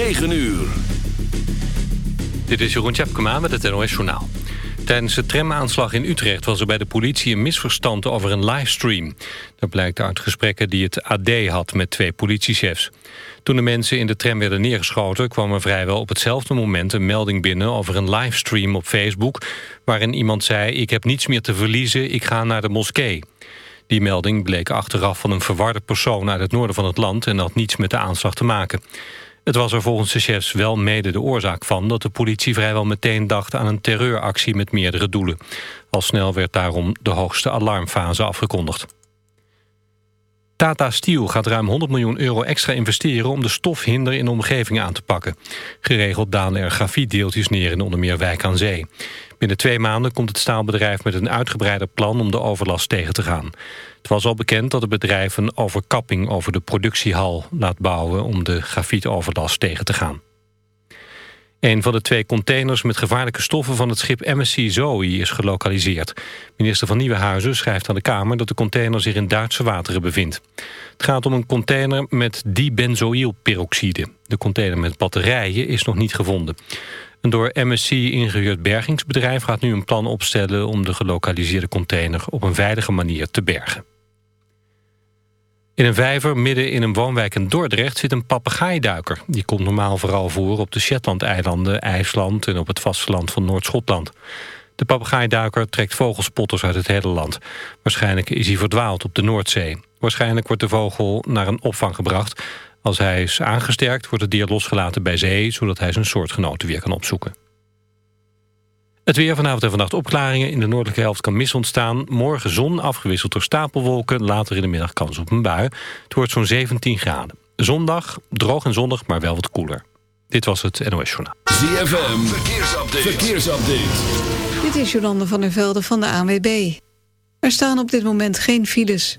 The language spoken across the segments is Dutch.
9 uur. Dit is Jeroen Tjepkema met het NOS Journaal. Tijdens de tramaanslag in Utrecht was er bij de politie een misverstand over een livestream. Dat blijkt uit gesprekken die het AD had met twee politiechefs. Toen de mensen in de tram werden neergeschoten... kwam er vrijwel op hetzelfde moment een melding binnen over een livestream op Facebook... waarin iemand zei, ik heb niets meer te verliezen, ik ga naar de moskee. Die melding bleek achteraf van een verwarde persoon uit het noorden van het land... en had niets met de aanslag te maken. Het was er volgens de chefs wel mede de oorzaak van... dat de politie vrijwel meteen dacht aan een terreuractie met meerdere doelen. Al snel werd daarom de hoogste alarmfase afgekondigd. Tata Steel gaat ruim 100 miljoen euro extra investeren... om de stofhinder in de omgeving aan te pakken. Geregeld dalen er grafietdeeltjes neer in onder meer Wijk aan Zee. Binnen twee maanden komt het staalbedrijf met een uitgebreider plan... om de overlast tegen te gaan. Het was al bekend dat het bedrijf een overkapping over de productiehal laat bouwen... om de grafietoverlast tegen te gaan. Een van de twee containers met gevaarlijke stoffen van het schip MSC Zoe is gelokaliseerd. Minister van Nieuwenhuizen schrijft aan de Kamer dat de container zich in Duitse wateren bevindt. Het gaat om een container met dibenzoïlperoxide. De container met batterijen is nog niet gevonden. Een door MSC ingehuurd bergingsbedrijf gaat nu een plan opstellen... om de gelokaliseerde container op een veilige manier te bergen. In een vijver midden in een woonwijk in Dordrecht zit een papegaaiduiker. Die komt normaal vooral voor op de Shetlandeilanden, IJsland... en op het vasteland van Noord-Schotland. De papegaaiduiker trekt vogelspotters uit het hele land. Waarschijnlijk is hij verdwaald op de Noordzee. Waarschijnlijk wordt de vogel naar een opvang gebracht... Als hij is aangesterkt wordt het dier losgelaten bij zee... zodat hij zijn soortgenoten weer kan opzoeken. Het weer vanavond en vannacht opklaringen. In de noordelijke helft kan mis ontstaan. Morgen zon afgewisseld door stapelwolken. Later in de middag kans op een bui. Het wordt zo'n 17 graden. Zondag droog en zonnig, maar wel wat koeler. Dit was het NOS Journaal. ZFM, verkeersupdate. verkeersupdate. Dit is Jolande van der Velde van de ANWB. Er staan op dit moment geen files.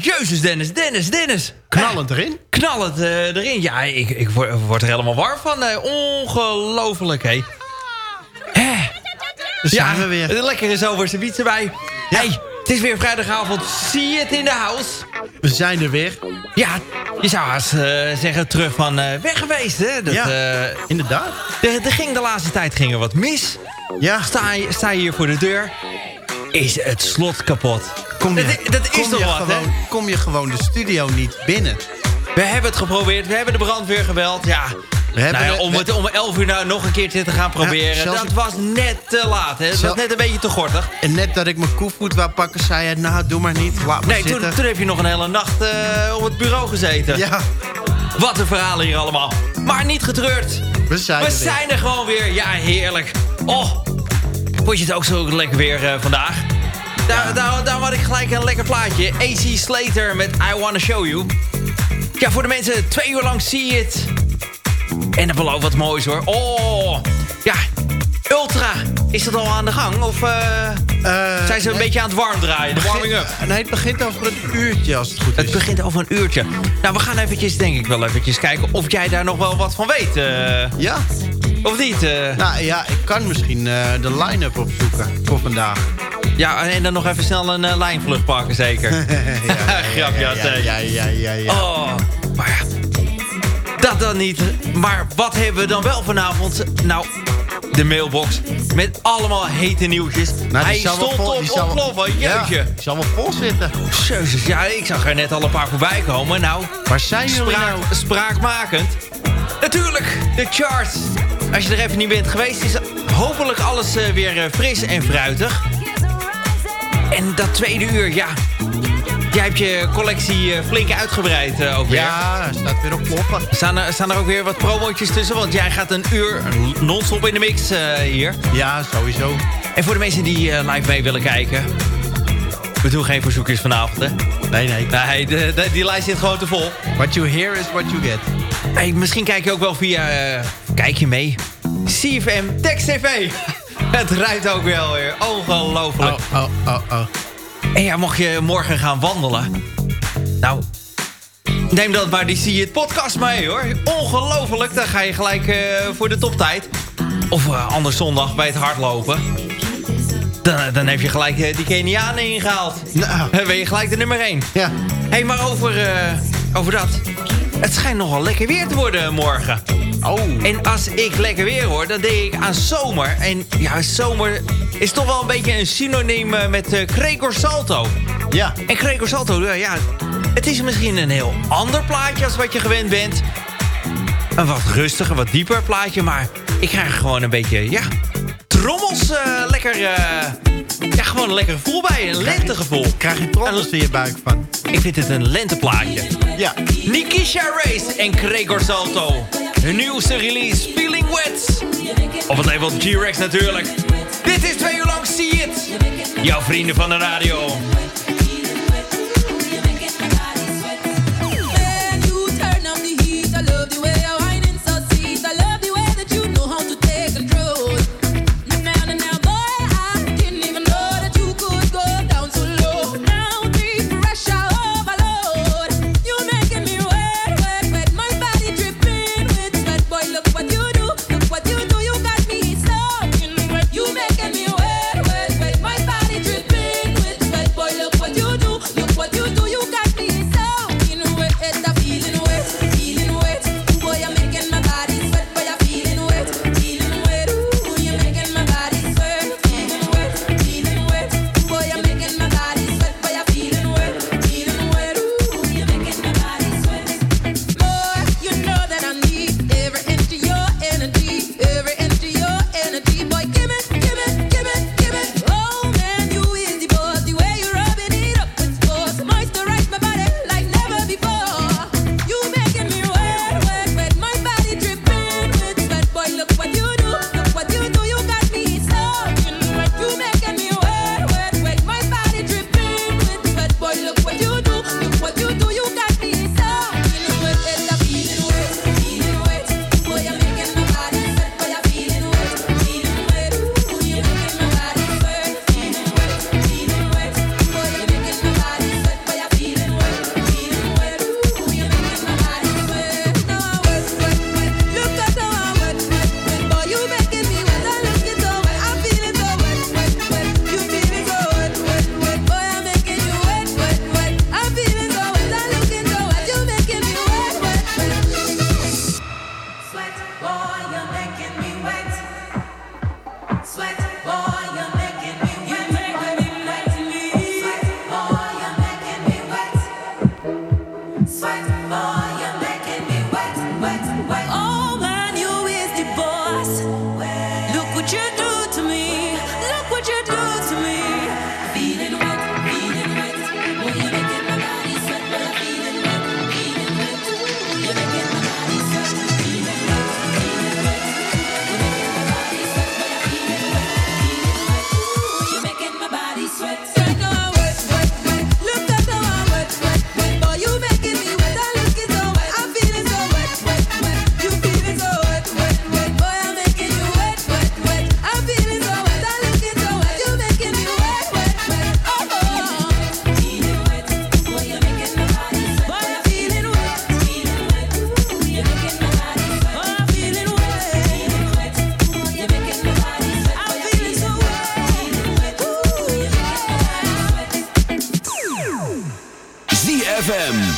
Jezus Dennis, Dennis, Dennis. Knallend erin. Knallend uh, erin. Ja, ik, ik word, word, er helemaal warm van. Uh, ongelooflijk, hé. Hè. Dus ja, we weer. Een lekkere zomerse wiets erbij. Ja. Hey, het is weer vrijdagavond. Zie het in de house. We zijn er weer. Ja, je zou haast uh, zeggen terug van uh, weg geweest, hè? Dat, ja, uh, inderdaad. Er ging de laatste tijd ging er wat mis. Ja. Sta, sta je hier voor de deur. Is het slot kapot. Kom je, dat, dat is toch wat, gewoon, hè? Kom je gewoon de studio niet binnen. We hebben het geprobeerd. We hebben de brandweer gebeld. Ja, we hebben nou ja, om het om 11 uur nou nog een keertje te gaan proberen. Ja, dat was net te laat. Hè? Dat was net een beetje te gortig. En net dat ik mijn koevoet wou pakken, zei hij... nou, doe maar niet, laat nee, zitten. Toen, toen heb je nog een hele nacht uh, op het bureau gezeten. Ja. Wat een verhalen hier allemaal. Maar niet getreurd. We zijn, We er, zijn er gewoon weer. Ja, heerlijk. Oh, vond je het ook zo lekker weer uh, vandaag? Daar, daar, daar had ik gelijk een lekker plaatje. AC Slater met I Wanna Show You. Ja, voor de mensen twee uur lang zie je het. En dat belooft wat moois hoor. Oh, ja. Ultra, is dat al aan de gang? Of uh, uh, zijn ze een nee, beetje aan het warm draaien? De warming up? Nee, het begint over een uurtje als het goed is. Het begint over een uurtje. Nou, we gaan eventjes, denk ik wel eventjes kijken of jij daar nog wel wat van weet. Uh, ja. Of niet? Nou ja, ik kan misschien de line-up opzoeken voor vandaag. Ja, en dan nog even snel een lijnvlucht pakken, zeker. ja, Grapje, ja, ja, ja, ja, ja, ja. Oh, maar ja. Dat dan niet. Maar wat hebben we dan wel vanavond? Nou, de mailbox. Met allemaal hete nieuwtjes. Nou, Hij stond vol, op ontploffen. Jeetje. Ja, die zal wel vol zitten. Jezus, ja, ik zag er net al een paar voorbij komen. Nou, waar zijn jullie spraak, nou? Spraakmakend. Natuurlijk, de charts. Als je er even niet bent geweest, is hopelijk alles uh, weer uh, fris en fruitig. En dat tweede uur, ja, Jij hebt je collectie uh, flink uitgebreid uh, ook weer. Ja, staat weer op kloppen. Staan er, staan er ook weer wat promotjes tussen? Want jij gaat een uur non-stop in de mix uh, hier. Ja, sowieso. En voor de mensen die live mee willen kijken... We doen geen verzoekjes vanavond, hè? Nee, nee. nee de, de, die lijst zit gewoon te vol. What you hear is what you get. Hey, misschien kijk je ook wel via... kijk je mee? CFM Text TV. Het rijdt ook wel weer. Ongelooflijk. Oh, oh, oh, oh. En ja, mocht je morgen gaan wandelen... Nou, neem dan maar die See It podcast mee, hoor. Ongelooflijk, dan ga je gelijk uh, voor de toptijd. Of uh, anders zondag bij het hardlopen. Dan, dan heb je gelijk uh, die Kenianen ingehaald. Nou. Dan ben je gelijk de nummer 1. Ja. Hé, hey, maar over, over dat. Het schijnt nogal lekker weer te worden morgen. Oh. En als ik lekker weer hoor, dan denk ik aan zomer. En ja, zomer is toch wel een beetje een synoniem met uh, Gregor Salto. Ja. En Gregor Salto, uh, ja, het is misschien een heel ander plaatje als wat je gewend bent. Een wat rustiger, wat dieper plaatje, maar ik krijg gewoon een beetje, ja, trommels uh, lekker, ja, gewoon een lekker gevoel bij, een lentegevoel. Krijg je trommels in je buik van? Ik vind het een lenteplaatje. Ja. Nikisha Race en Gregor Salto. Hun nieuwste release, Feeling Wet. Op het label G-Rex natuurlijk. Dit is twee uur lang See It. Jouw vrienden van de radio.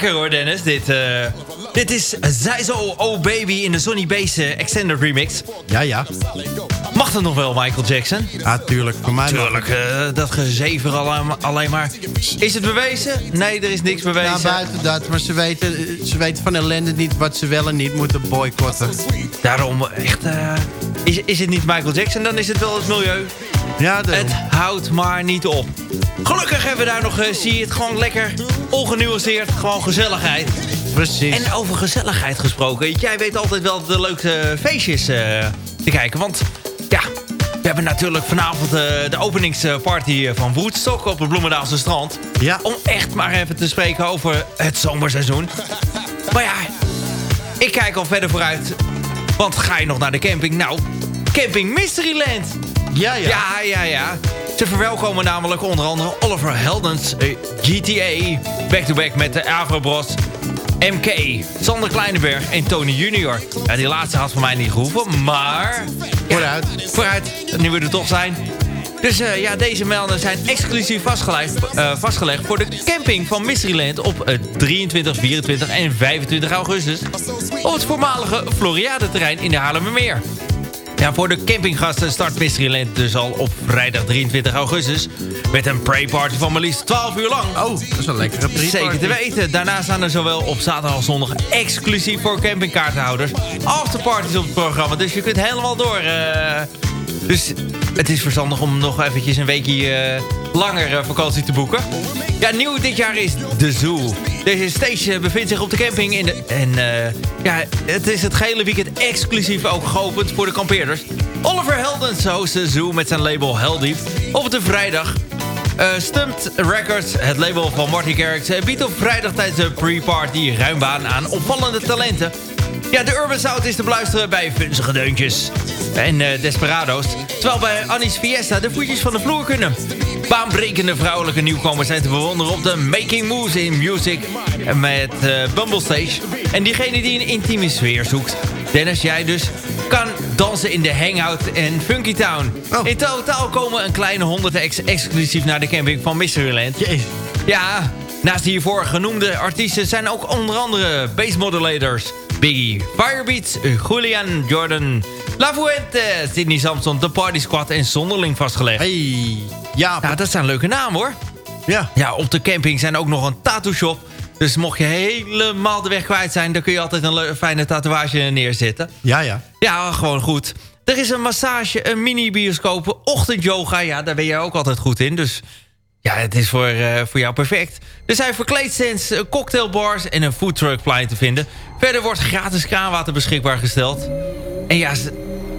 lekker hoor, Dennis. Dit, eh, dit is Zijzo Oh Baby in de Sonny Base eh, Extended Remix. Ja, ja. Mag dat nog wel, Michael Jackson? Ja, tuurlijk. Voor mij Tuurlijk, eh, dat gezever alleen maar. Is het bewezen? Nee, er is niks bewezen. Ja, buiten dat. Maar ze weten, ze weten van ellende niet wat ze wel en niet moeten boycotten. Daarom echt... Is, is het niet Michael Jackson, dan is het wel het milieu. Ja. Het houdt maar niet op. Gelukkig hebben we daar nog, zie je het, gewoon lekker ongenuanceerd. Gewoon gezelligheid. Precies. En over gezelligheid gesproken. Jij weet altijd wel de leukste feestjes eh, te kijken. Want ja, we hebben natuurlijk vanavond eh, de openingsparty van Woodstock op het Bloemendaalse strand. Ja. Om echt maar even te spreken over het zomerseizoen. Maar ja, ik kijk al verder vooruit. Want ga je nog naar de camping? Nou, Camping Mysteryland. ja, ja. Ja, ja, ja. Ze verwelkomen namelijk onder andere Oliver Heldens, eh, GTA, back-to-back met de Avrobros, MK, Sander Kleinenberg en Tony Junior. Ja, die laatste had voor mij niet gehoeven, maar... Vooruit. Vooruit, nu we er toch zijn. Dus eh, ja, deze melden zijn exclusief vastgelegd, eh, vastgelegd voor de camping van Mysteryland op eh, 23, 24 en 25 augustus. Op het voormalige Floriade-terrein in de Haarlemmermeer. Ja, voor de campinggasten start Mysteryland dus al op vrijdag 23 augustus... met een pre-party van maar liefst 12 uur lang. Oh, dat is een lekkere pre Zeker te weten. Daarna staan er zowel op zaterdag als zondag exclusief voor campingkaartenhouders afterparties op het programma. Dus je kunt helemaal door. eh. dus het is verstandig om nog eventjes een weekje eh, langer eh, vakantie te boeken. Ja, nieuw dit jaar is de Zoo. Deze stage eh, bevindt zich op de camping in de... En eh, ja, het is het gehele weekend exclusief ook geopend voor de kampeerders. Oliver Heldens host de met zijn label Heldiep op de vrijdag Stumped Records, het label van Marty Garrix, biedt op vrijdag tijdens de pre-party ruim baan aan opvallende talenten. Ja, de Urban Sound is te beluisteren bij Vunzige Deuntjes en eh, Desperado's. Terwijl bij Annie's Fiesta de voetjes van de vloer kunnen. Baanbrekende vrouwelijke nieuwkomers zijn te bewonderen op de Making Moves in Music met eh Bumble Stage. En diegene die een intieme sfeer zoekt, Dennis, jij dus, kan dansen in de Hangout en Funky Town. Oh. In totaal komen een kleine honderd ex exclusief naar de camping van Mysteryland. Ja, naast de hiervoor genoemde artiesten zijn ook onder andere bass modulators. Biggie, Firebeats, Julian Jordan, La Fuente, Sydney Samson, The Party Squad en Zonderling vastgelegd. Hey. Ja, Nou, dat zijn leuke namen hoor. ja. Ja, op de camping zijn ook nog een tattoo shop. Dus mocht je helemaal de weg kwijt zijn... dan kun je altijd een fijne tatoeage neerzetten. Ja, ja. Ja, gewoon goed. Er is een massage, een mini-bioscoop, ochtendyoga. Ja, daar ben jij ook altijd goed in. Dus ja, het is voor, eh, voor jou perfect. Er zijn verkleedstands, eh, cocktailbars en een foodtruckplein te vinden. Verder wordt gratis kraanwater beschikbaar gesteld. En ja,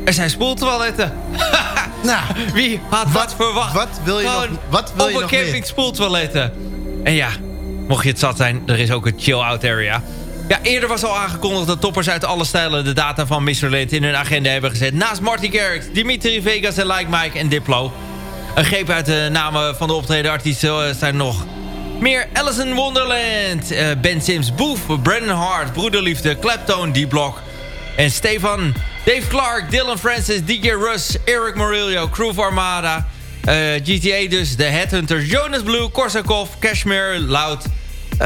er zijn spoeltoiletten. Nou, Wie had Wat- verwacht? wat wil je Gewoon nog- wat wil op je een nog camping meer? spoeltoiletten. En ja, mocht je het zat zijn, er is ook een chill-out area. Ja, eerder was al aangekondigd dat toppers uit alle stijlen... de data van Mr. Land in hun agenda hebben gezet. Naast Marty Garrix, Dimitri Vegas en Like Mike en Diplo. Een greep uit de namen van de optreden artiesten eh, zijn nog... Meer. Alice in Wonderland, eh, Ben Sims, Boef, Brandon Hart, Broederliefde, Claptone, D-Block... En Stefan, Dave Clark, Dylan Francis, DJ Russ, Eric Murillo, Crew Armada... eh, GTA dus, The Headhunters, Jonas Blue, Korsakov, Cashmere, Loud...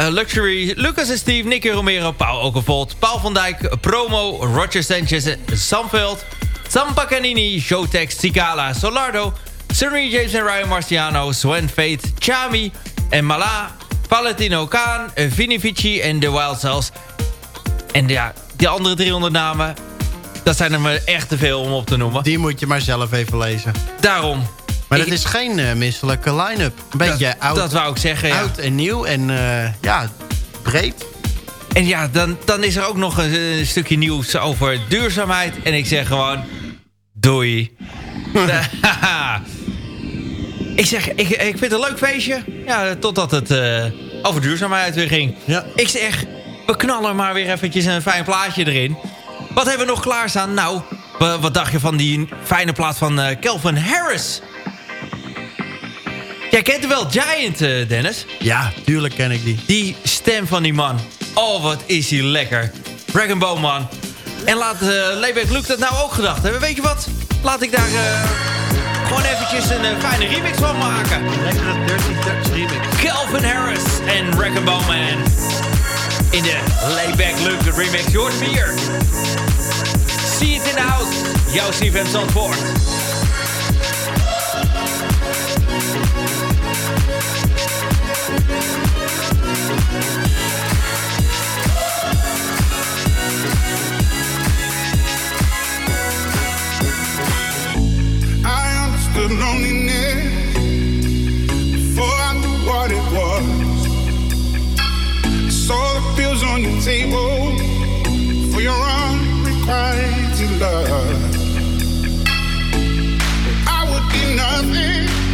Luxury, Lucas en Steve, Nicky Romero, Paul Okenvold, Paul van Dijk, Promo, Roger Sanchez, Samveld, Sam Pacanini, Showtex, Cicala, Solardo, Sunny James en Ryan Marciano, Swen Fate, Chami en Mala, Valentino Khan, Vini Vici en The Wild Cells. En ja, die andere 300 namen, dat zijn er me echt te veel om op te noemen. Die moet je maar zelf even lezen. Daarom. Maar het is geen eh, misselijke line-up. Een beetje dat, oud, dat wou ik zeggen, ja. oud en nieuw en eh, ja, breed. En ja, dan, dan is er ook nog een, een stukje nieuws over duurzaamheid. En ik zeg gewoon, doei. ik zeg, ik, ik vind het een leuk feestje. Ja, totdat het eh, over duurzaamheid weer ging. Ja. Ik zeg, we knallen maar weer eventjes een fijn plaatje erin. Wat hebben we nog klaarstaan? Nou, wa- wat dacht je van die fijne plaat van eh Calvin Harris? Jij kent hem wel, Giant, eh, Dennis. Ja, tuurlijk ken ik die. Die stem van die man. Oh, wat is hij lekker. Dragon Ball, man. En laat uh, Layback Luke dat nou ook gedacht hebben. Weet je wat? laat ik daar eh, gewoon eventjes een eh, fijne remix van maken. Lekkere Dirty Dutch remix. Calvin Harris en Rack and Bowman. In de Layback Luke remix. Je hoort Zie hier. See in the house. Jouw CFM Zandvoort. of loneliness before I knew what it was. Saw the on your table for your unrequited love. I would be nothing.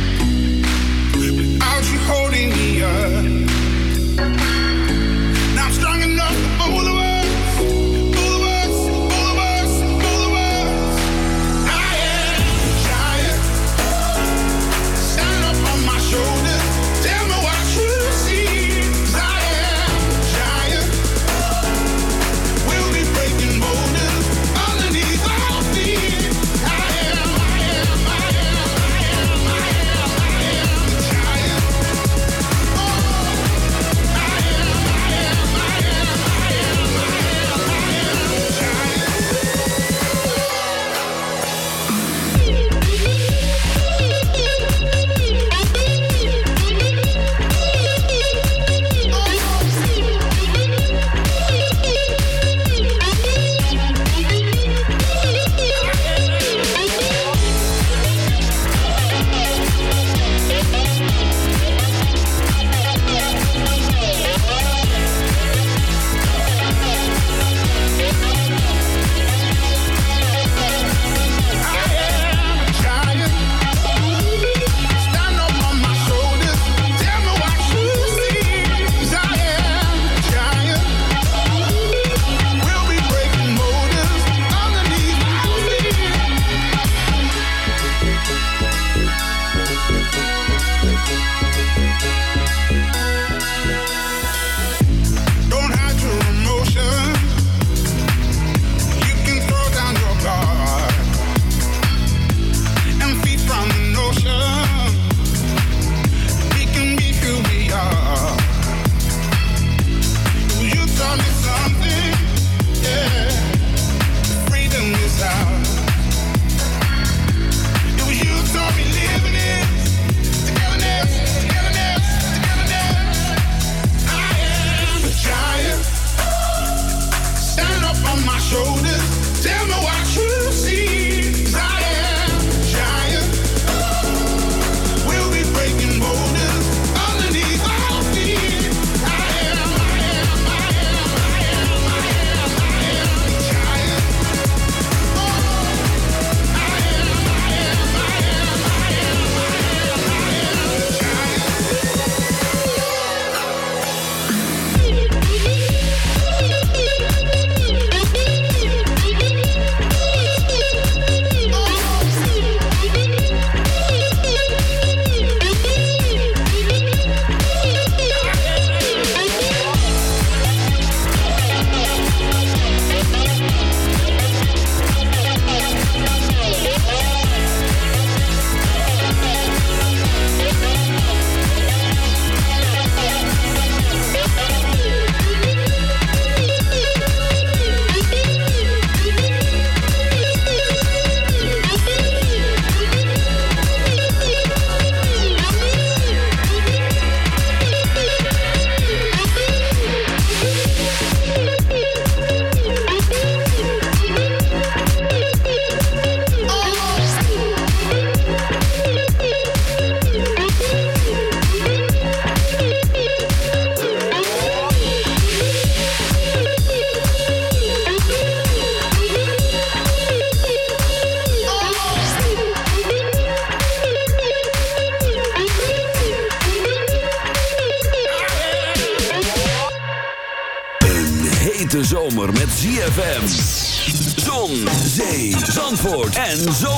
zon.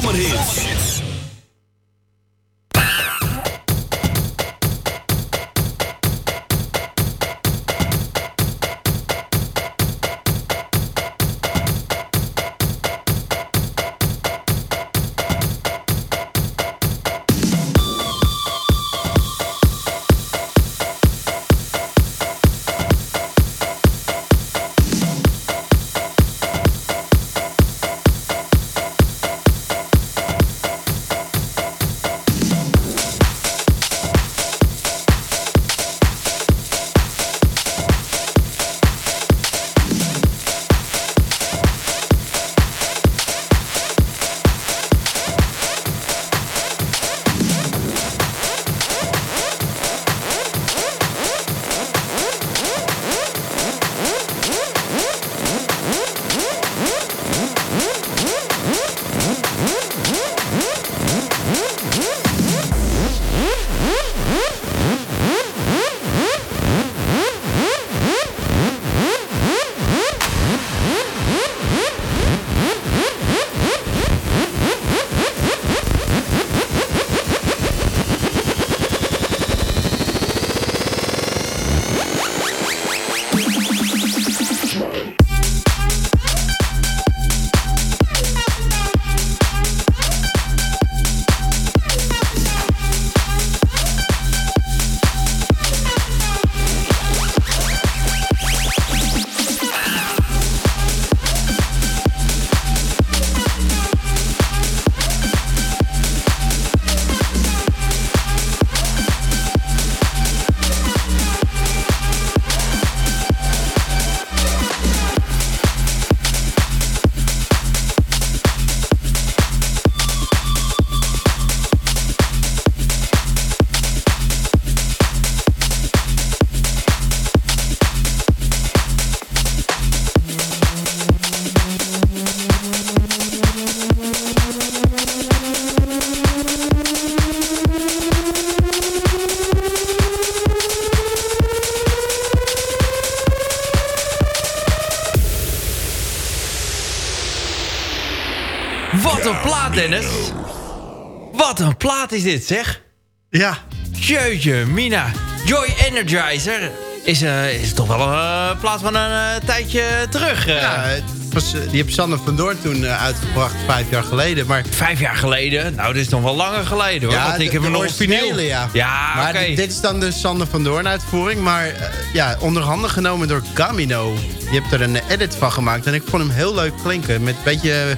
Is dit, zeg. Ja, Jeetje, Mina. Joy Energizer is, eh, is toch wel een eh, plaat van een eh, tijdje terug. ja was, die heb Sander van Doorn toen uitgebracht, vijf jaar geleden. Maar Vijf jaar geleden? Nou, dit is nog wel langer geleden hoor. want ik heb hem nog vinyl. ja. Ja, maar oké. dit, dit is dan de Sander van Doorn uitvoering. Maar ja, onder handen genomen door Gamino. Je hebt er een edit van gemaakt. En ik vond hem heel leuk klinken. Met een beetje,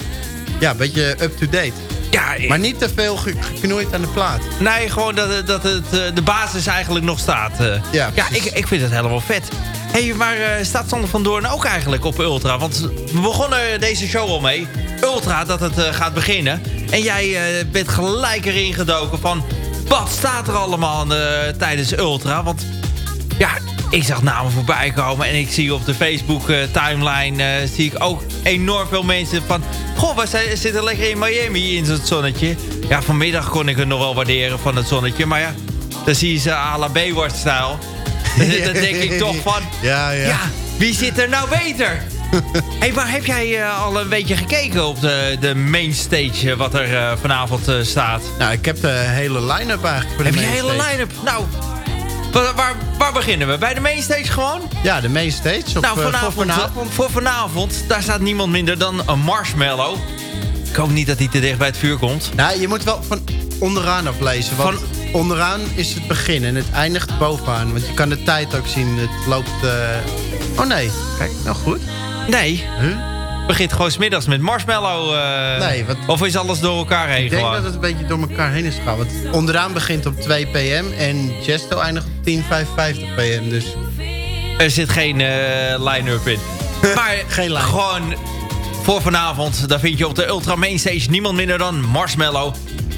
ja, een beetje up-to-date. Ja, Maar niet te veel ge- geknoeid aan de plaat. Nee, gewoon dat, dat het, eh, de basis eigenlijk nog staat. eh. Ja, ja ik, ik vind het helemaal vet. hey, maar eh, staat Sander van Doorn ook eigenlijk op Ultra? Want we begonnen deze show al mee. Ultra, dat het eh, gaat beginnen. En jij eh, bent gelijk erin gedoken van... Wat staat er allemaal eh, tijdens Ultra? Want ja, ik zag namen voorbij komen. En ik zie op de Facebook eh, timeline... eh, zie ik ook enorm veel mensen van... Goh, we zitten lekker in Miami in het zonnetje. Ja, vanmiddag kon ik het nog wel waarderen van het zonnetje. Maar ja, dan zie je ze à la Baywatch-stijl. Dan denk ik toch van... Ja, ja. Ja, wie zit er nou beter? hey, maar heb jij eh, al een beetje gekeken op de, de mainstage... eh, wat er vanavond staat? Nou, ik heb de hele line-up eigenlijk. Voor de Heb je een hele line-up? Nou, waar, waar, waar beginnen we? Bij de mainstage gewoon? Ja, de mainstage. Op, nou, eh, voor vanavond, vanavond. Voor vanavond, daar staat niemand minder dan een Marshmallow. Ik hoop niet dat hij te dicht bij het vuur komt. Nou, je moet wel van onderaan aflezen. Want onderaan is het begin en het eindigt bovenaan. Want je kan de tijd ook zien. Het loopt... eh, Oh nee, kijk, nou goed. Nee, Huh? Begint gewoon smiddags met Marshmallow. eh, Nee, wat- Of is alles door elkaar heen Ik denk gewoon? dat het een beetje door elkaar heen is gegaan. Want onderaan begint op 2 pm en Gesto eindigt op 10.55 pm. Dus Er zit geen eh, line-up in. Maar Geen line. gewoon voor vanavond, daar vind je op de Ultra Main Stage niemand minder dan Marshmallow.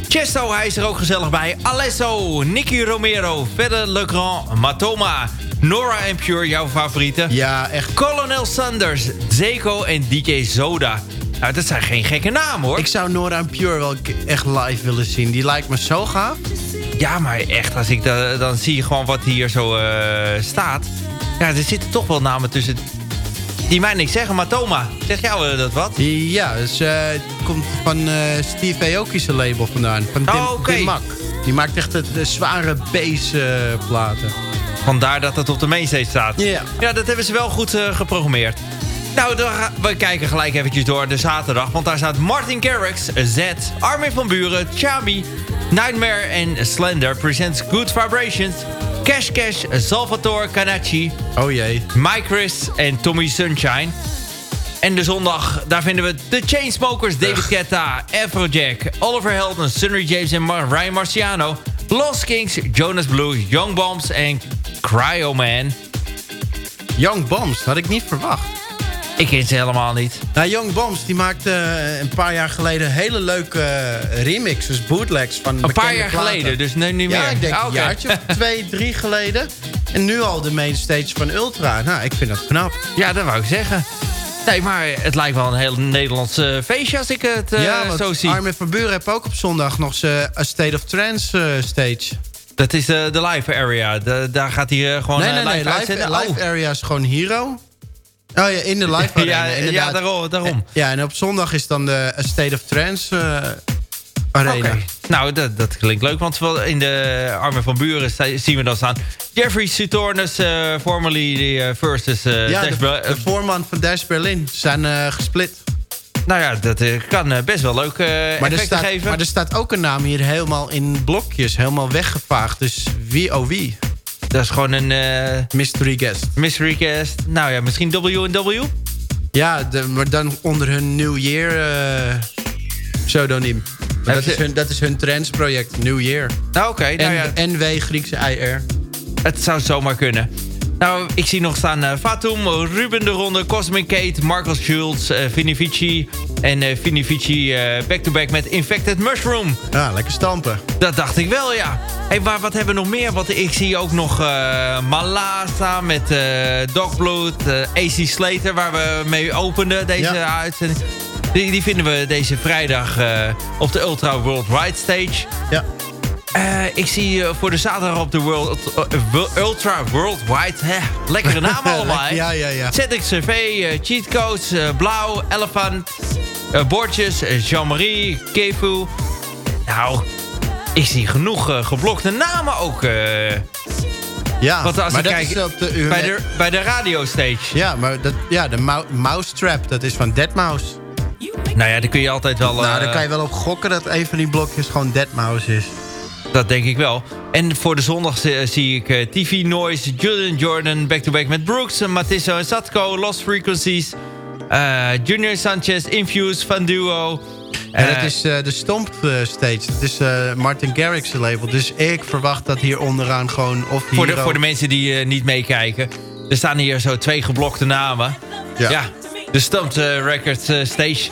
Chesto, hij is er ook gezellig bij. Alesso, Nicky Romero, verder Legrand, Matoma, Nora en Pure, jouw favorieten. ja, echt. Colonel Sanders, Zeko en DJ Zoda. Nou, dat zijn geen gekke namen hoor. Ik zou Nora en Pure wel echt live willen zien. Die lijkt me zo gaaf. Ja, maar echt, als ik da- dan zie je gewoon wat hier zo eh, staat. Ja, er zitten toch wel namen tussen die mij niks zeggen. Maar Toma, zeg jou dat wat? Ja, dus, eh, het komt van eh, Steve Aoki's label vandaan. Van Dim, Oh, Mak. Die maakt echt het, de zware bass eh, platen. Vandaar dat het op de mainstage staat. Ja. Ja, dat hebben ze wel goed eh, geprogrammeerd. Nou, we kijken gelijk eventjes door de zaterdag. Want daar staat Martin Garrix, Z, Armin van Buren, Chami, Nightmare en Slender presents Good Vibrations. Cash Cash, Salvatore Canacci, Oh jee. Mike Chris en Tommy Sunshine. En de zondag, daar vinden we de Chainsmokers, David Guetta, Afrojack, Oliver Heldens, Sunny James en Ryan Marciano, Lost Kings, Jonas Blue, Young Bombs en Cryo Man. Young Bombs, had ik niet verwacht. Ik ken ze helemaal niet. Nou, Young Bombs die maakte eh, een paar jaar geleden hele leuke eh, remixes, bootlegs van Een paar jaar platen. geleden, dus nu niet meer. Ja, ik denk Ah, een oké. jaartje of twee, drie geleden. En nu al de mainstage van Ultra. Nou, ik vind dat knap. Ja, dat wou ik zeggen. Nee, maar het lijkt wel een heel Nederlands eh, feestje als ik het ja, zo zie. Armin van Buren heeft ook op zondag nog zijn State of Trance stage. Dat is eh, de live area. De- daar gaat hij eh, gewoon nee, eh, nee, nee. live Live, uitzenden. live Oh. area is gewoon Hero. Oh ja, in de live arena, Ja, daarom, daarom. Ja, en op zondag is dan de State of Trance arena. Nou, dat, dat klinkt leuk, want in de Armen van Buren zien we dan staan... Jeffrey Sutornus, formerly eh, versus eh Ja, Dash de, de voorman van Dash Berlin zijn eh, gesplit. Nou ja, dat eh, kan eh, best wel leuk eh Maar er, staat, geven. maar er staat ook een naam hier helemaal in blokjes, helemaal weggevaagd. Dus wie oh wie? Dat is gewoon een Mystery guest. mystery cast. Nou ja, misschien W&W? Ja, de, maar dan onder hun New Year pseudoniem. Dat is, hun, dat is hun trendsproject, New Year. Nou oké, nou ja, NW Griekse IR. het zou zomaar kunnen. Nou, ik zie nog staan eh, Fatum, Ruben de Ronde, Cosmic Kate, Marcus Schultz, eh Vinny Vici... en eh Vinny Vici eh, back-to-back met Infected Mushroom. Ja, lekker stampen. Dat dacht ik wel, ja. Hey, maar wat hebben we nog meer? Want ik zie ook nog eh Malasa met eh Dogblood, AC Slater... waar we mee openden deze Ja. uitzending. Die, die vinden we deze vrijdag op de Ultra Worldwide Stage. Ja. Eh, ik zie eh, voor de zaterdag op de World, eh, Ultra Worldwide... Hè, lekkere namen allemaal, hè? Ja, ja, ja. ZXCV, Cheat Codes, Blauw, Elephant... eh, Jean-Marie, Kefu. Nou, ik zie genoeg geblokte namen ook. Ja, want als maar dat kijk is op de, bij, de, bij de radiostage. Ja, maar dat, ja, de mou- Mousetrap, dat is van Deadmau5. Nou ja, daar kun je altijd wel... nou, daar kan je wel op gokken dat een van die blokjes gewoon Deadmau5 is. Dat denk ik wel. En voor de zondag zie, zie ik eh, TV Noise, Julian Jordan, back-to-back met Brooks, eh, Matisso en Satko, Lost Frequencies, eh, Junior Sanchez, Infuse, Van Duo. En Eh, dat is eh, de Stomp eh, stage. Dat is eh, Martin Garrix label. Dus ik verwacht dat hier onderaan gewoon... Of voor, de, voor de mensen die eh, niet meekijken. Er staan hier zo twee geblokte namen. Ja. Ja, de eh, Records eh, stage.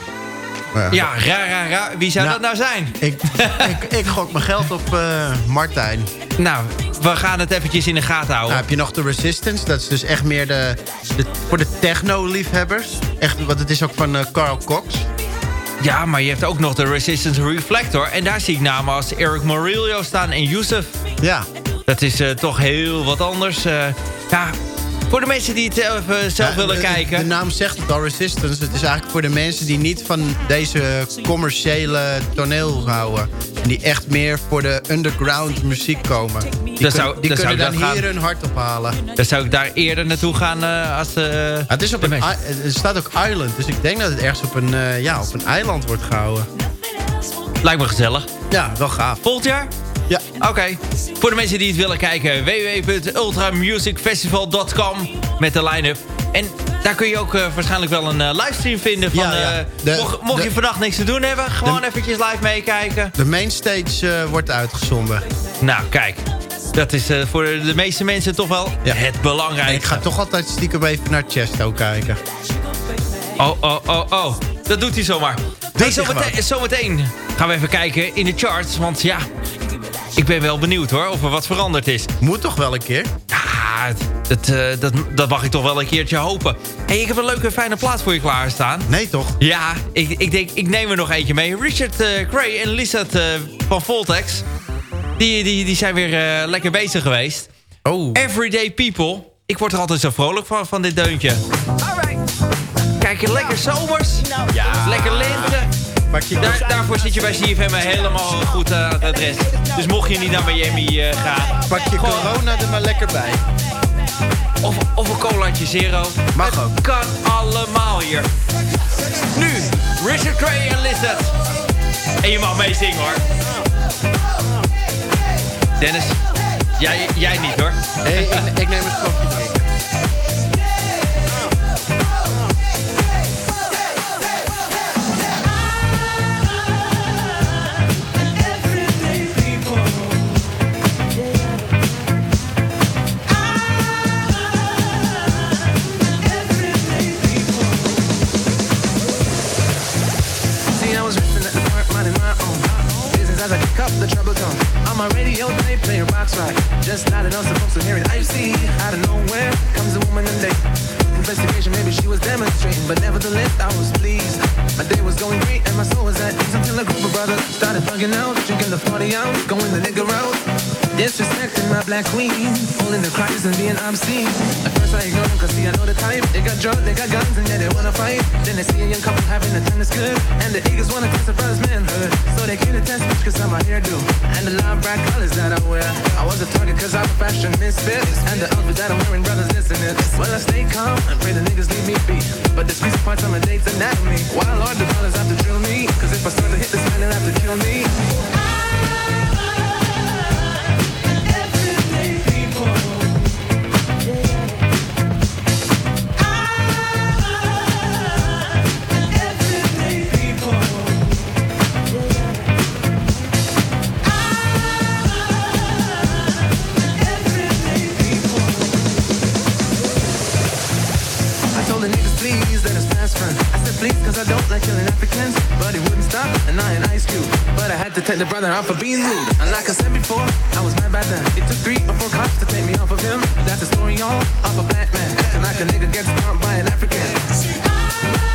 Ja. Ja, ra, ra, ra. Wie zou Nou. dat nou zijn? Ik, ik, ik gok mijn geld op eh, Martijn. Nou, we gaan het eventjes in de gaten Nou, houden. heb je nog de Resistance. Dat is dus echt meer de, de voor de techno-liefhebbers. Echt, want het is ook van eh, Carl Cox. Ja, maar je hebt ook nog de Resistance Reflector. En daar zie ik namen als Eric Morillo staan en Yusuf. Ja, Dat is eh, toch heel wat anders. ja, voor de mensen die het zelf, eh, zelf Ja, willen de- kijken. De naam zegt het al, Resistance. Het is eigenlijk voor de mensen die niet van deze commerciële toneel houden. En die echt meer voor de underground muziek komen. Die, kun- zou- die dan kunnen ik dan dat hier gaan- hun hart ophalen. Dan zou ik daar eerder naartoe gaan eh, als... eh, het, is op de een, het staat ook island. Dus ik denk dat het ergens op een, eh, ja, op een eiland wordt gehouden. Lijkt me gezellig. Ja, wel gaaf. Volgend jaar? Ja, Oké. Voor de mensen die het willen kijken, www.ultramusicfestival.com met de line-up. En daar kun je ook eh, waarschijnlijk wel een eh, livestream vinden. Van, Ja, ja. eh, De- mocht mocht je vannacht niks te doen hebben, gewoon de- eventjes live meekijken. de mainstage wordt uitgezonden. Nou, kijk. Dat is voor de meeste mensen toch wel Ja. het En belangrijkste. ik ga toch altijd stiekem even naar Chesto kijken. Oh, oh, oh, oh. Dat doet hij zomaar. Zometeen, zometeen gaan we even kijken in de charts. Want ja, ik ben wel benieuwd hoor of er wat veranderd is. Moet toch wel een keer? Ja, dat, eh, dat, dat mag ik toch wel een keertje hopen. hey, ik heb een leuke fijne plaat voor je klaarstaan. Nee toch? Ja, ik, ik denk, ik neem er nog eentje mee. Richard eh, Gray en Lizard eh, van Voltex. Die, die, die zijn weer eh, lekker bezig geweest. Oh. Everyday People. Ik word er altijd zo vrolijk van, van dit deuntje. Kijk, lekker zomers. Ja. Lekker lente. Daar, daarvoor zit je bij CFM helemaal goed eh, aan het adres. Dus mocht je niet naar Miami eh, gaan... Pak je gewoon- corona er maar lekker bij. Of, of een colaatje zero. Mag Het ook. kan allemaal hier. Nu, Richard Gray en Lizard. En je mag meezingen hoor. Dennis, jij, jij niet hoor. Hey, ik, ik neem een slokje drinken. My radio, they play box right. Just not enough supposed to hear it. I see out of nowhere comes a woman and they investigation. Maybe she was demonstrating, but nevertheless, I was pleased. My day was going great and my soul was at ease until a group of brothers started bugging out, drinking the 40 out, going the nigga route. Disrespecting my black queen, pulling the crotches and being obscene. Ignored them cause see I know the type. They got drugs, they got guns, and yeah they wanna fight. Then they see a young couple having a that's good, and the eagles wanna test a brother's manhood. So they came to test me cause I'm a hairdo, and the loud bright colors that I wear. I was a target cause I'm a fashion misfit, and the outfit that I'm wearing, brothers, listen it. Well I stay calm and pray the niggas leave me be, but the squeeze parts on my date's anatomy. Why Lord the brothers have to drill me, cause if I start to hit this man they'll have to kill me. Like killing Africans. But he wouldn't stop and I an ice cube. But I had to take the brother out for being rude. And like I said before, I was mad back then. It took three or four cops to take me off of him. That's the story y'all off a black man. Acting like a nigga gets stomped by an African.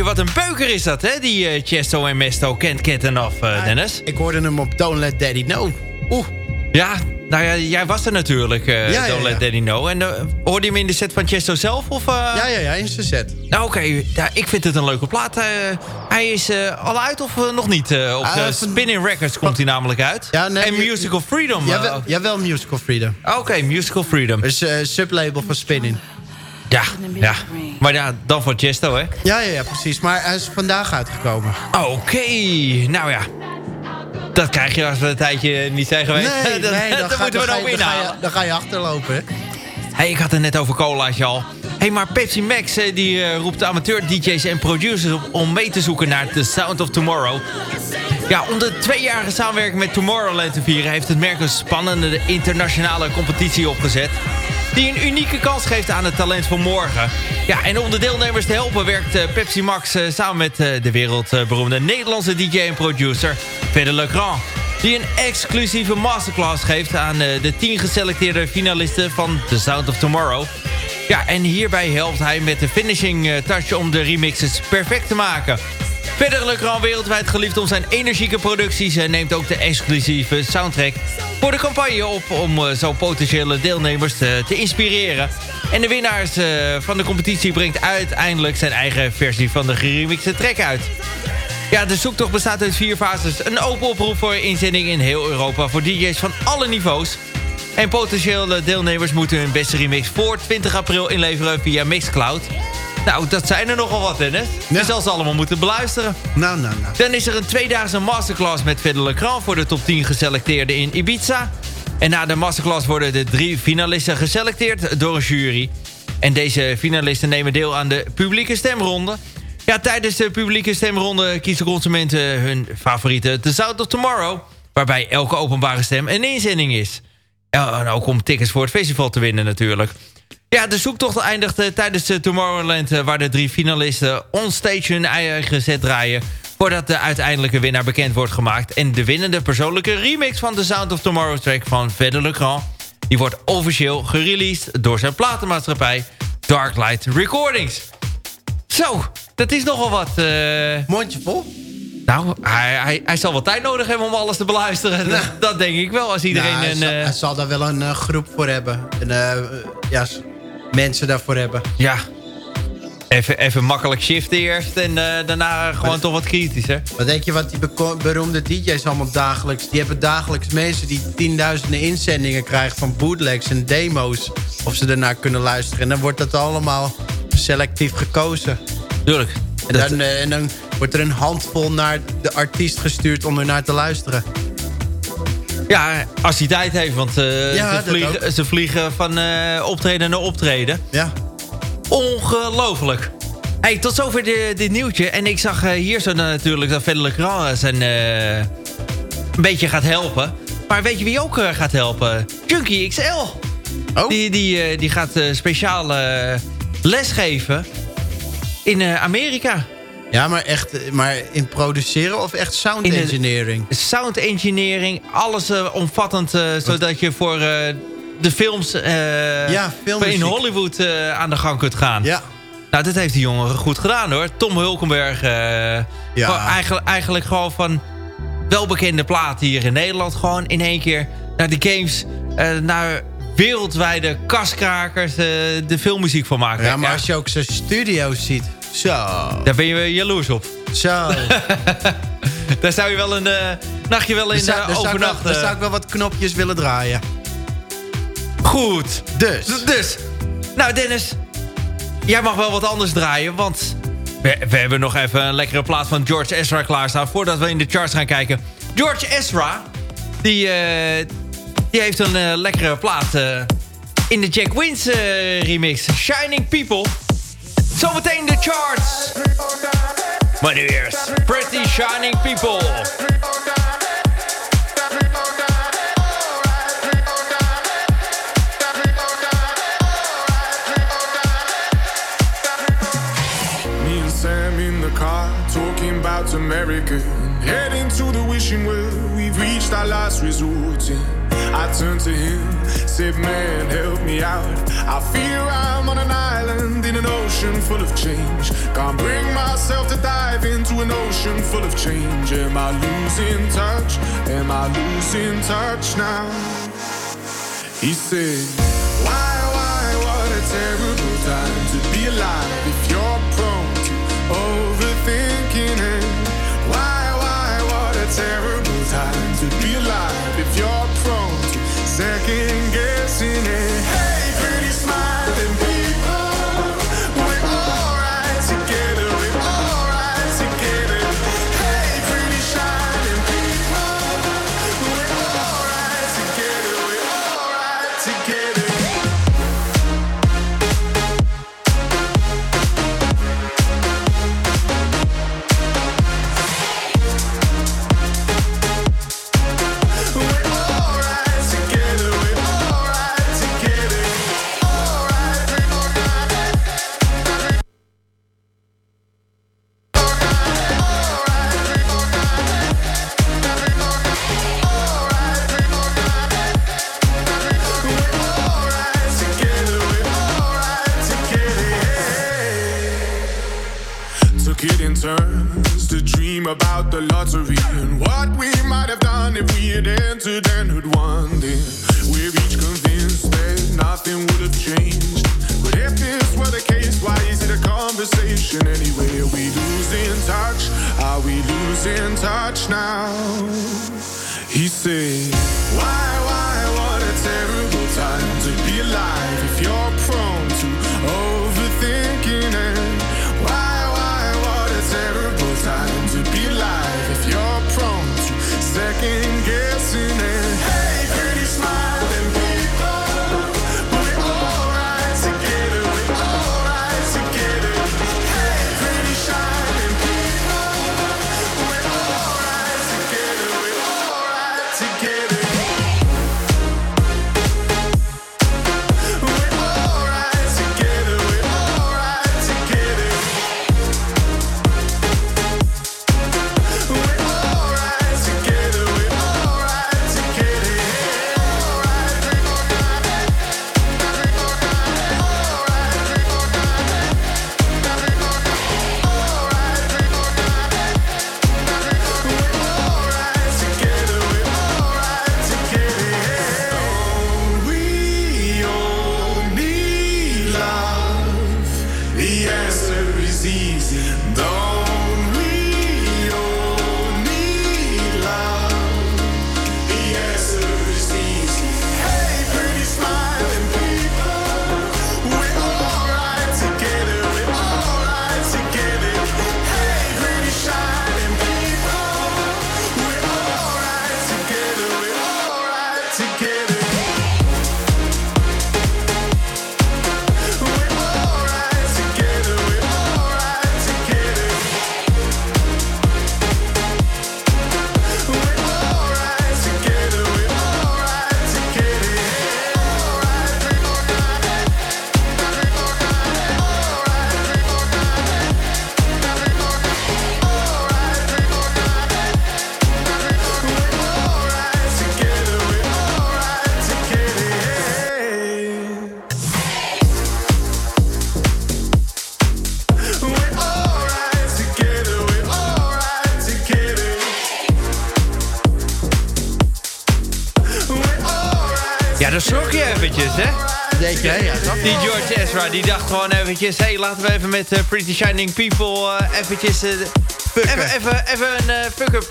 Jeetje, wat een beuker is dat, hè? Die eh, Chesto en Mesto kent Cat Enough, eh, Dennis. Ik hoorde hem op Don't Let Daddy Know. Oeh. Ja, nou ja, jij was er natuurlijk, Ja, ja, Don't Let ja. Daddy Know. En hoorde je hem in de set van Chesto zelf? Of? Ja, ja, ja, in zijn set. Nou, oké, ja, ik vind het een leuke plaat. Hij is al uit of nog niet? Op Ah, de Spinning Records komt hij namelijk uit. Ja, nee, en Musical Freedom. Ja, eh, wel, ja, wel Musical Freedom. Oké, Musical Freedom. Dus sublabel van Spinning. Ja, ja. Maar ja, dan voor Chesto, hè? Ja, ja, ja, precies. Maar hij is vandaag uitgekomen. Oké, nou ja. Dat krijg je als we een tijdje niet zijn geweest. Nee, dan, nee, ga, moeten we dan, er ook ga je, dan, ga je, inhalen. dan ga je achterlopen. hè. Hey, ik had het net over colaatje al. hey, maar Pepsi Max die, eh, roept amateur-dj's en producers op om mee te zoeken naar The Sound of Tomorrow. Ja, om de tweejarige samenwerking met Tomorrowland te vieren... heeft het merk een spannende internationale competitie opgezet... die een unieke kans geeft aan het talent van morgen. Ja, en om de deelnemers te helpen werkt eh, Pepsi Max eh, samen met eh, de wereldberoemde Nederlandse DJ en producer Verder Legrand... die een exclusieve masterclass geeft aan de 10 geselecteerde finalisten van The Sound of Tomorrow... Ja, en hierbij helpt hij met de finishing touch om de remixes perfect te maken. Verder Legrand wereldwijd geliefd om zijn energieke producties... en neemt ook de exclusieve soundtrack voor de campagne op... om eh, zo potentiële deelnemers te, te inspireren. En de winnaars eh, van de competitie brengt uiteindelijk... zijn eigen versie van de geremixte track uit. Ja, de zoektocht bestaat uit vier fases. Een open oproep voor inzending in heel Europa... voor DJ's van alle niveaus... En potentiële deelnemers moeten hun beste remix voor 20 april inleveren via Mixcloud. Nou, dat zijn er nogal wat, Dennis. Je zal ze allemaal moeten beluisteren. Nou, nou, nou. Dan is er een tweedaagse masterclass met Fedde Legrand... voor de top 10 geselecteerden in Ibiza. En na de masterclass worden de drie finalisten geselecteerd door een jury. En deze finalisten nemen deel aan de publieke stemronde. Ja, tijdens de publieke stemronde kiezen consumenten hun favoriete The Sound of Tomorrow... waarbij elke openbare stem een inzending is. Ja, en ook om tickets voor het festival te winnen natuurlijk. Ja, de zoektocht eindigt eh, tijdens de Tomorrowland... eh, waar de drie finalisten onstage hun eigen set draaien... voordat de uiteindelijke winnaar bekend wordt gemaakt. En de winnende persoonlijke remix van The Sound of Tomorrow track van Verder Legrand... die wordt officieel gereleased door zijn platenmaatschappij Darklight Recordings. Zo, dat is nogal wat... eh, Mondje vol? Nou, hij, hij, hij zal wel tijd nodig hebben om alles te beluisteren. Dat, dat denk ik wel, als iedereen... Nou, hij, een, zal, eh, hij zal daar wel een eh, groep voor hebben. En, eh, ja, mensen daarvoor hebben. Ja. Even, even makkelijk shiften eerst en daarna gewoon toch wat kritischer. Wat denk je wat die beroemde DJ's allemaal dagelijks... die hebben dagelijks mensen die tienduizenden inzendingen krijgen... van bootlegs en demo's. Of ze ernaar kunnen luisteren. En dan wordt dat allemaal selectief gekozen. Tuurlijk. En dan, en dan wordt er een handvol naar de artiest gestuurd om er naar te luisteren. Ja, als hij tijd heeft, want eh, Ja, ze, vliegen, ze vliegen van eh, optreden naar optreden. Ja. Ongelooflijk. Hey, tot zover de- dit nieuwtje. En ik zag eh, hier zo natuurlijk dat Verder Legrand zijn een beetje gaat helpen. Maar weet je wie ook gaat helpen? Junkie XL. Oh. Die, die, die gaat speciaal eh, lesgeven in Amerika. Ja, maar echt eh, maar in produceren of echt sound In engineering? Sound engineering, alles eh, omvattend, eh, zodat je voor de films Ja, in Hollywood aan de gang kunt gaan. Ja. Nou, dat heeft die jongen goed gedaan hoor. Tom Hulkenberg. Ja. eigenlijk, eigenlijk gewoon van welbekende platen hier in Nederland. Gewoon in één keer naar de games, naar wereldwijde kaskrakers de filmmuziek van maken. Ja, maar Ja, als je ook zijn studio's ziet. Zo. Daar ben je jaloers op. Zo. Daar zou je wel een eh, nachtje wel in eh, daar zou ik wel, overnachten. daar zou ik wel wat knopjes willen draaien. Goed. Dus. Dus, nou Dennis, jij mag wel wat anders draaien, want we, we hebben nog even een lekkere plaat van George Ezra klaarstaan voordat we in de charts gaan kijken. George Ezra, die, eh, die heeft een lekkere plaat in de Jack Wins remix, Shining People. Zometeen de charts. Maar nu eerst, Pretty Shining People. Me and Sam in the car, talking about America. Heading to the wishing well, we've reached our last resort. And I turned to him, said, Man, help me out. I fear I'm on an island in an ocean full of change. Can't bring myself to dive into an ocean full of change. Am I losing touch? Am I losing touch now? He said, Why, why, what a terrible time to be alive The answer is easy. Don't Ezra, die dacht gewoon eventjes... hé, hey, laten we even met eh, Pretty Shining People eh, eventjes... eh, even, even, even een fuck-up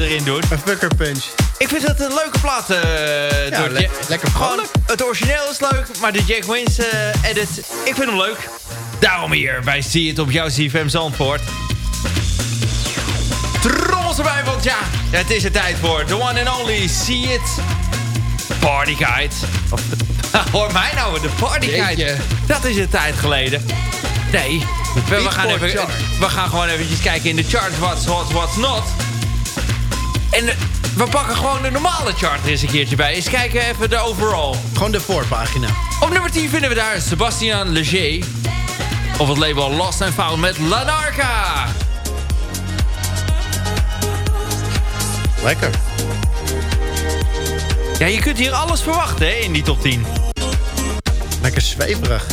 erin doen. Een fucker punch. Ik vind dat een leuke plaat, Dortje. le- lekker Gewoon, het origineel is leuk, maar de Jack Wins edit, ik vind hem leuk. Daarom hier bij See It op jouw CFM Zandvoort. Trommels erbij, want ja, het is er tijd voor. The one and only See It Party Guide. Of, hoor mij nou, de Party Guide. Jeetje. Dat is een tijd geleden. Nee, we, we gaan even, we gaan gewoon eventjes kijken in de charts. What's hot, what's not. En eh, we pakken gewoon de normale chart er eens een keertje bij. Eens kijken even de overall. Gewoon de voorpagina. Op nummer 10 vinden we daar Sebastian Leger. Op het label Lost and Found met Lanarka. Lekker. Ja, je kunt hier alles verwachten hè, in die top 10. Lekker zweverig.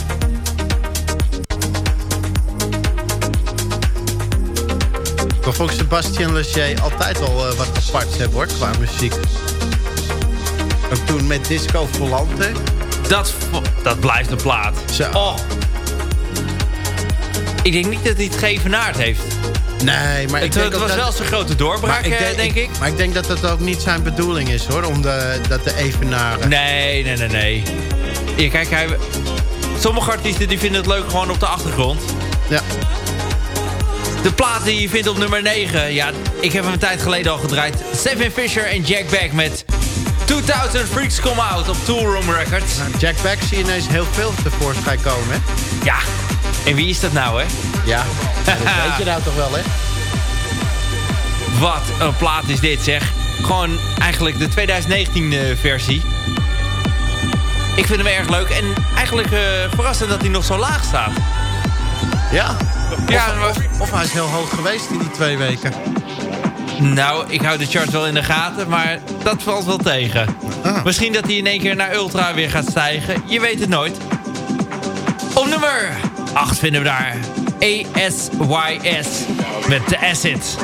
Maar volgens Sebastien Leger altijd wel eh, wat aparts hebben hoor, qua muziek. Ook toen met Disco Volante. Dat, dat blijft een plaat. Zo. Oh. Ik denk niet dat hij het geëvenaard heeft. Nee, maar ik Het, denk het was dat... wel zijn grote doorbraak, eh, denk ik. Maar ik denk dat dat ook niet zijn bedoeling is hoor, om de, dat te evenaren. Nee, nee, nee, nee. Kijk, hij, sommige artiesten die vinden het leuk gewoon op de achtergrond. Ja. De plaat die je vindt op nummer 9. Ja, ik heb hem een tijd geleden al gedraaid. Seven Fisher en Jack Beck met 2000 Freaks Come Out op Toolroom Records. Jack Beck zie je ineens heel veel tevoorschijn komen hè. Ja, en wie is dat nou, hè? Ja, dat weet je nou toch wel hè. Wat een plaat is dit, zeg. Gewoon eigenlijk de 2019 eh, versie. Ik vind hem erg leuk. En eigenlijk eh, verrassend dat hij nog zo laag staat. Ja. Ja, of, maar- of, of hij is heel hoog geweest in die twee weken. Nou, ik hou de chart wel in de gaten, maar dat valt wel tegen. Ah. Misschien dat hij in één keer naar Ultra weer gaat stijgen. Je weet het nooit. Op nummer 8 vinden we daar ASYS met de Asset.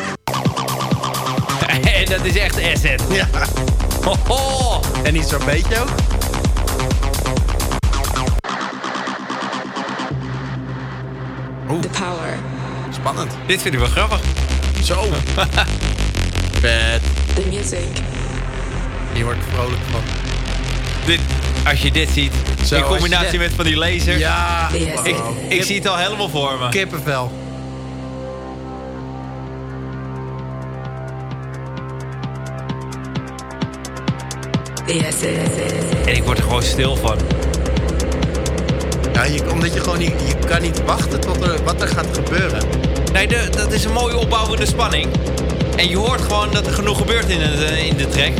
En dat is echt Asset. Ja. Hoho. En niet zo'n beetje ook. The power, Spannend. Dit vind ik wel grappig. Zo. Bad. the music, Hier word ik vrolijk van. Dit, als je dit ziet, Zo, in combinatie dit- met van die laser. Ja. Yes. Ik, ik zie het al helemaal voor me. Kippenvel. yes, yes, En ik word er gewoon stil van. Ja, je, omdat je gewoon niet, je kan niet wachten tot er, wat er gaat gebeuren. Nee, de, dat is een mooie opbouwende spanning. En je hoort gewoon dat er genoeg gebeurt in, het, eh, in de track.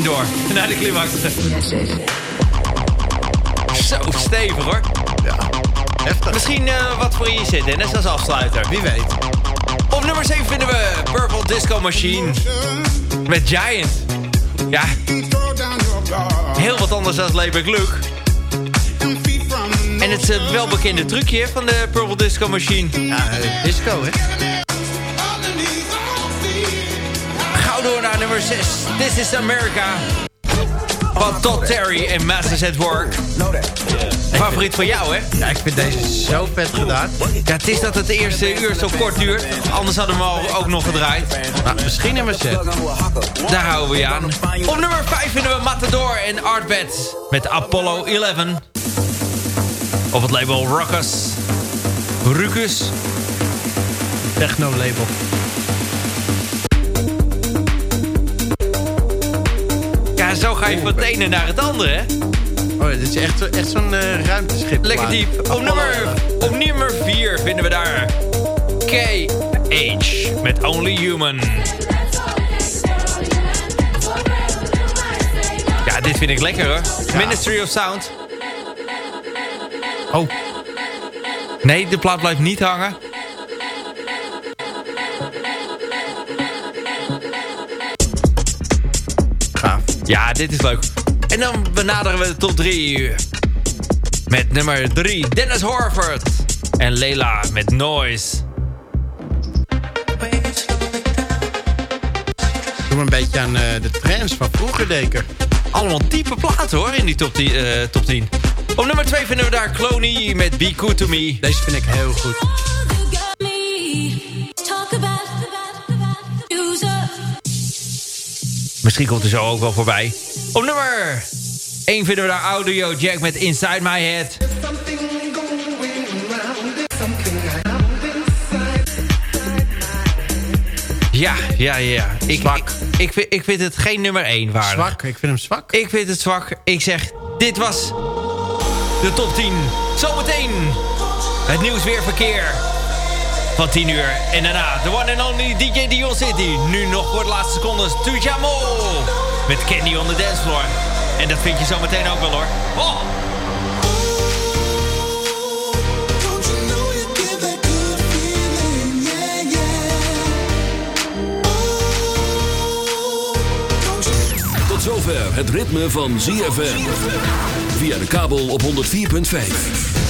En door. Naar de climax. Zo stevig hoor. Ja. Heftig. Misschien eh, wat voor je zit, Dennis, als afsluiter. Wie weet. Op nummer 7 vinden we Purple Disco Machine. Met Giant. Ja, heel wat anders dan Layback Luke. En het is een welbekende trucje van de Purple Disco Machine. Ja, eh, disco, hè? Nummer 6. This is America. Oh, Todd Terry en Masters at Work. Favoriet van jou, hè? Ja, ik vind deze zo vet gedaan. Ja, het is dat het eerste uur zo kort duurt. Anders hadden we hem al ook nog gedraaid. Nou, misschien nummer 6. Daar houden we je aan. Op nummer 5 vinden we Matador en Artbed met Apollo 11. Op het label Ruckus. Rucus. Techno ga je van het ene naar het andere, hè? Oh, dit is echt, zo- echt zo'n eh, ruimteschip. Lekker diep. Op nummer, 11. op nummer 4 vinden we daar KH met Only Human. Ja, dit vind ik lekker hoor. Ministry of Sound. Oh, Nee, de plaat blijft niet hangen. Ja, dit is leuk. En dan benaderen we de top 3. Met nummer 3, Dennis Horford. En Leila met Noise. Doe me een beetje aan eh, de trends van vroeger, Deker. Allemaal diepe platen hoor in die top 10. eh, top 10. Op nummer 2 vinden we daar Cloney met Be Good To Me. Deze vind ik heel goed. Misschien komt er zo ook wel voorbij. Op nummer 1 vinden we daar Audio Jack met Inside My Head. Ja, ja, ja. Ik, Zwak. Ik, ik, vind, ik vind het geen nummer 1 waardig. Zwak, ik vind hem zwak. Ik vind het zwak. Ik zeg, dit was de top 10. Zometeen het nieuws weer verkeer van 10 uur. En daarna de one and only DJ Dion City. Nu nog voor de laatste secondes Tujamo met Candy on the dance floor. En dat vind je zometeen ook wel hoor. Oh! Tot zover het ritme van ZFM. Via de kabel op 104.5.